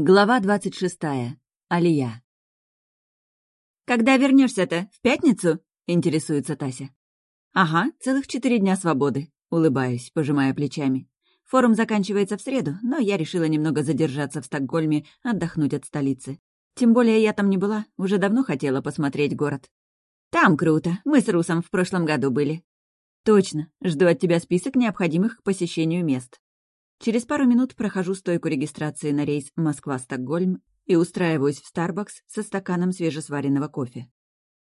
Глава двадцать шестая. Алия. «Когда вернешься-то? В пятницу?» — интересуется Тася. «Ага, целых четыре дня свободы», — улыбаюсь, пожимая плечами. Форум заканчивается в среду, но я решила немного задержаться в Стокгольме, отдохнуть от столицы. Тем более я там не была, уже давно хотела посмотреть город. «Там круто. Мы с Русом в прошлом году были». «Точно. Жду от тебя список необходимых к посещению мест». Через пару минут прохожу стойку регистрации на рейс Москва-Стокгольм и устраиваюсь в Starbucks со стаканом свежесваренного кофе.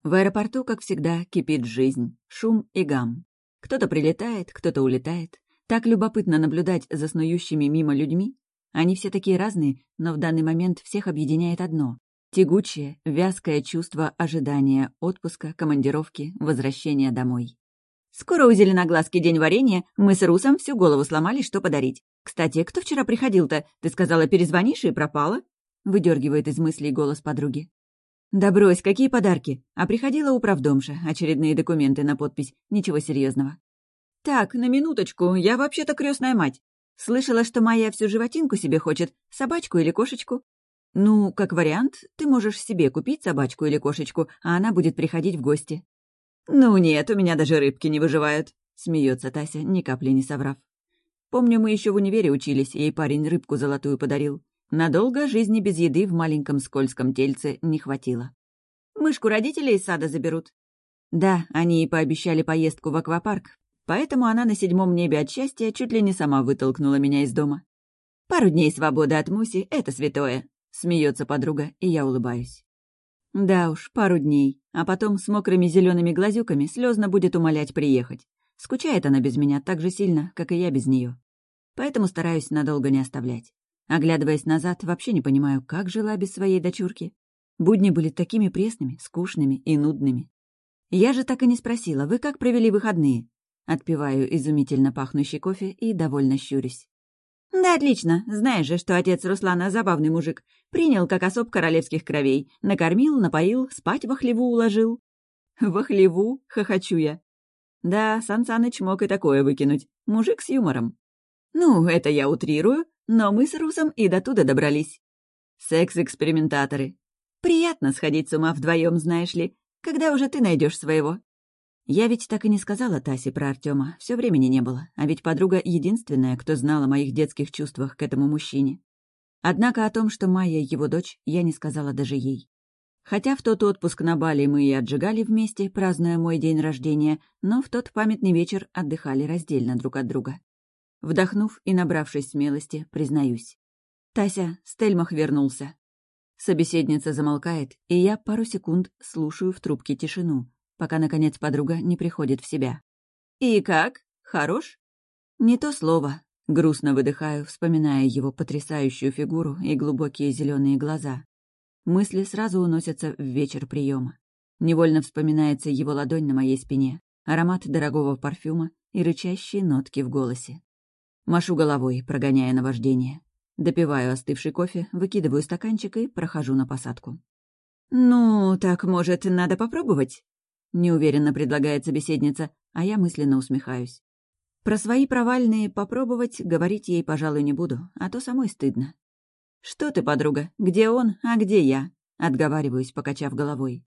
В аэропорту, как всегда, кипит жизнь, шум и гам. Кто-то прилетает, кто-то улетает. Так любопытно наблюдать за снующими мимо людьми. Они все такие разные, но в данный момент всех объединяет одно — тягучее, вязкое чувство ожидания отпуска, командировки, возвращения домой. Скоро у Зеленоглазки день варенья, мы с Русом всю голову сломали, что подарить. Кстати, кто вчера приходил-то? Ты сказала, перезвонишь и пропала?» Выдергивает из мыслей голос подруги. «Да брось, какие подарки? А приходила управдомша, очередные документы на подпись, ничего серьезного. «Так, на минуточку, я вообще-то крестная мать. Слышала, что моя всю животинку себе хочет, собачку или кошечку?» «Ну, как вариант, ты можешь себе купить собачку или кошечку, а она будет приходить в гости. «Ну нет, у меня даже рыбки не выживают», — смеется Тася, ни капли не соврав. «Помню, мы еще в универе учились, ей парень рыбку золотую подарил. Надолго жизни без еды в маленьком скользком тельце не хватило». «Мышку родители из сада заберут?» «Да, они и пообещали поездку в аквапарк, поэтому она на седьмом небе от счастья чуть ли не сама вытолкнула меня из дома». «Пару дней свободы от Муси — это святое», — смеется подруга, и я улыбаюсь. Да уж, пару дней, а потом с мокрыми зелеными глазюками слезно будет умолять приехать. Скучает она без меня так же сильно, как и я без нее. Поэтому стараюсь надолго не оставлять. Оглядываясь назад, вообще не понимаю, как жила без своей дочурки. Будни были такими пресными, скучными и нудными. Я же так и не спросила, вы как провели выходные? Отпиваю изумительно пахнущий кофе и довольно щурюсь. «Да отлично. Знаешь же, что отец Руслана забавный мужик. Принял как особ королевских кровей. Накормил, напоил, спать во хлеву уложил». «Во хлеву?» — хохочу я. «Да, Сан Саныч мог и такое выкинуть. Мужик с юмором». «Ну, это я утрирую, но мы с Русом и до туда добрались». «Секс-экспериментаторы». «Приятно сходить с ума вдвоем, знаешь ли. Когда уже ты найдешь своего?» Я ведь так и не сказала Тасе про Артема, все времени не было, а ведь подруга единственная, кто знала о моих детских чувствах к этому мужчине. Однако о том, что Майя его дочь, я не сказала даже ей. Хотя в тот отпуск на Бали мы и отжигали вместе, празднуя мой день рождения, но в тот памятный вечер отдыхали раздельно друг от друга. Вдохнув и набравшись смелости, признаюсь. «Тася, Стельмах вернулся». Собеседница замолкает, и я пару секунд слушаю в трубке тишину, пока, наконец, подруга не приходит в себя. «И как? Хорош?» «Не то слово». Грустно выдыхаю, вспоминая его потрясающую фигуру и глубокие зеленые глаза. Мысли сразу уносятся в вечер приема. Невольно вспоминается его ладонь на моей спине, аромат дорогого парфюма и рычащие нотки в голосе. Машу головой, прогоняя наваждение. Допиваю остывший кофе, выкидываю стаканчик и прохожу на посадку. «Ну, так, может, надо попробовать?» Неуверенно предлагает собеседница, а я мысленно усмехаюсь. Про свои провальные попробовать говорить ей, пожалуй, не буду, а то самой стыдно. «Что ты, подруга? Где он, а где я?» — отговариваюсь, покачав головой.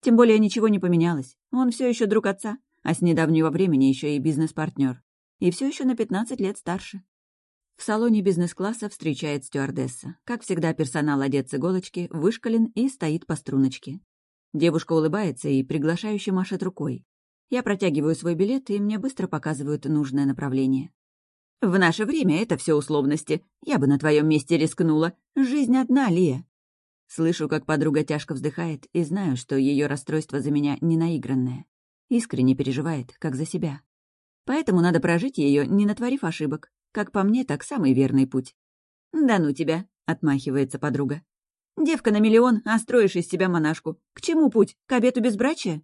Тем более ничего не поменялось. Он все еще друг отца, а с недавнего времени еще и бизнес-партнер. И все еще на 15 лет старше. В салоне бизнес-класса встречает стюардесса. Как всегда, персонал одет с иголочки, вышкален и стоит по струночке. Девушка улыбается и приглашающе машет рукой. Я протягиваю свой билет, и мне быстро показывают нужное направление. «В наше время это все условности. Я бы на твоем месте рискнула. Жизнь одна, Лия». Слышу, как подруга тяжко вздыхает, и знаю, что ее расстройство за меня не наигранное. Искренне переживает, как за себя. Поэтому надо прожить ее, не натворив ошибок. Как по мне, так самый верный путь. «Да ну тебя», — отмахивается подруга. Девка на миллион, а строишь из себя монашку. К чему путь? К обету безбрачия?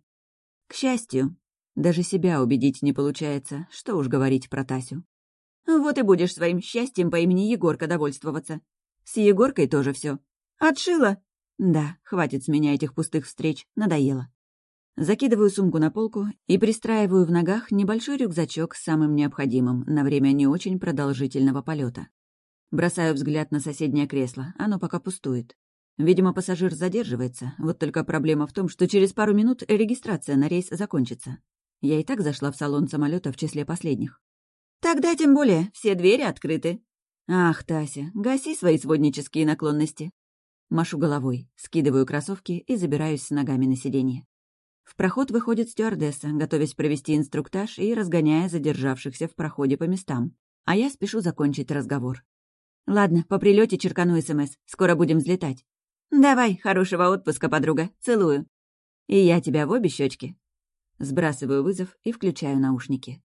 К счастью. Даже себя убедить не получается. Что уж говорить про Тасю. Вот и будешь своим счастьем по имени Егорка довольствоваться. С Егоркой тоже все. Отшила? Да, хватит с меня этих пустых встреч. Надоело. Закидываю сумку на полку и пристраиваю в ногах небольшой рюкзачок с самым необходимым на время не очень продолжительного полета. Бросаю взгляд на соседнее кресло, оно пока пустует. Видимо, пассажир задерживается, вот только проблема в том, что через пару минут регистрация на рейс закончится. Я и так зашла в салон самолета в числе последних. «Тогда тем более, все двери открыты». «Ах, Тася, гаси свои своднические наклонности». Машу головой, скидываю кроссовки и забираюсь с ногами на сиденье. В проход выходит стюардесса, готовясь провести инструктаж и разгоняя задержавшихся в проходе по местам. А я спешу закончить разговор. «Ладно, по прилете черкану СМС. Скоро будем взлетать». «Давай, хорошего отпуска, подруга. Целую». «И я тебя в обе щечки. Сбрасываю вызов и включаю наушники.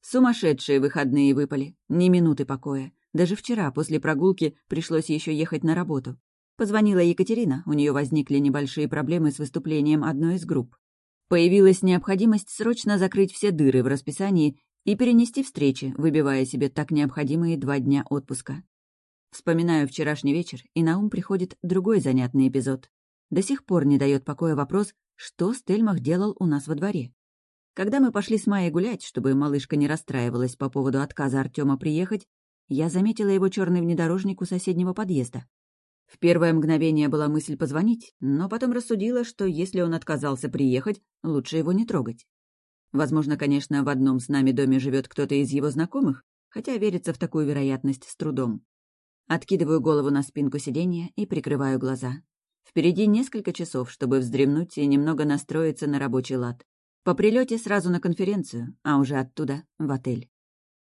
Сумасшедшие выходные выпали. Ни минуты покоя. Даже вчера, после прогулки, пришлось еще ехать на работу. Позвонила Екатерина, у нее возникли небольшие проблемы с выступлением одной из групп. Появилась необходимость срочно закрыть все дыры в расписании и перенести встречи, выбивая себе так необходимые два дня отпуска. Вспоминаю вчерашний вечер, и на ум приходит другой занятный эпизод. До сих пор не дает покоя вопрос, что Стельмах делал у нас во дворе. Когда мы пошли с Майей гулять, чтобы малышка не расстраивалась по поводу отказа Артема приехать, я заметила его черный внедорожник у соседнего подъезда. В первое мгновение была мысль позвонить, но потом рассудила, что если он отказался приехать, лучше его не трогать. Возможно, конечно, в одном с нами доме живет кто-то из его знакомых, хотя верится в такую вероятность с трудом. Откидываю голову на спинку сиденья и прикрываю глаза. Впереди несколько часов, чтобы вздремнуть и немного настроиться на рабочий лад. По прилете сразу на конференцию, а уже оттуда в отель.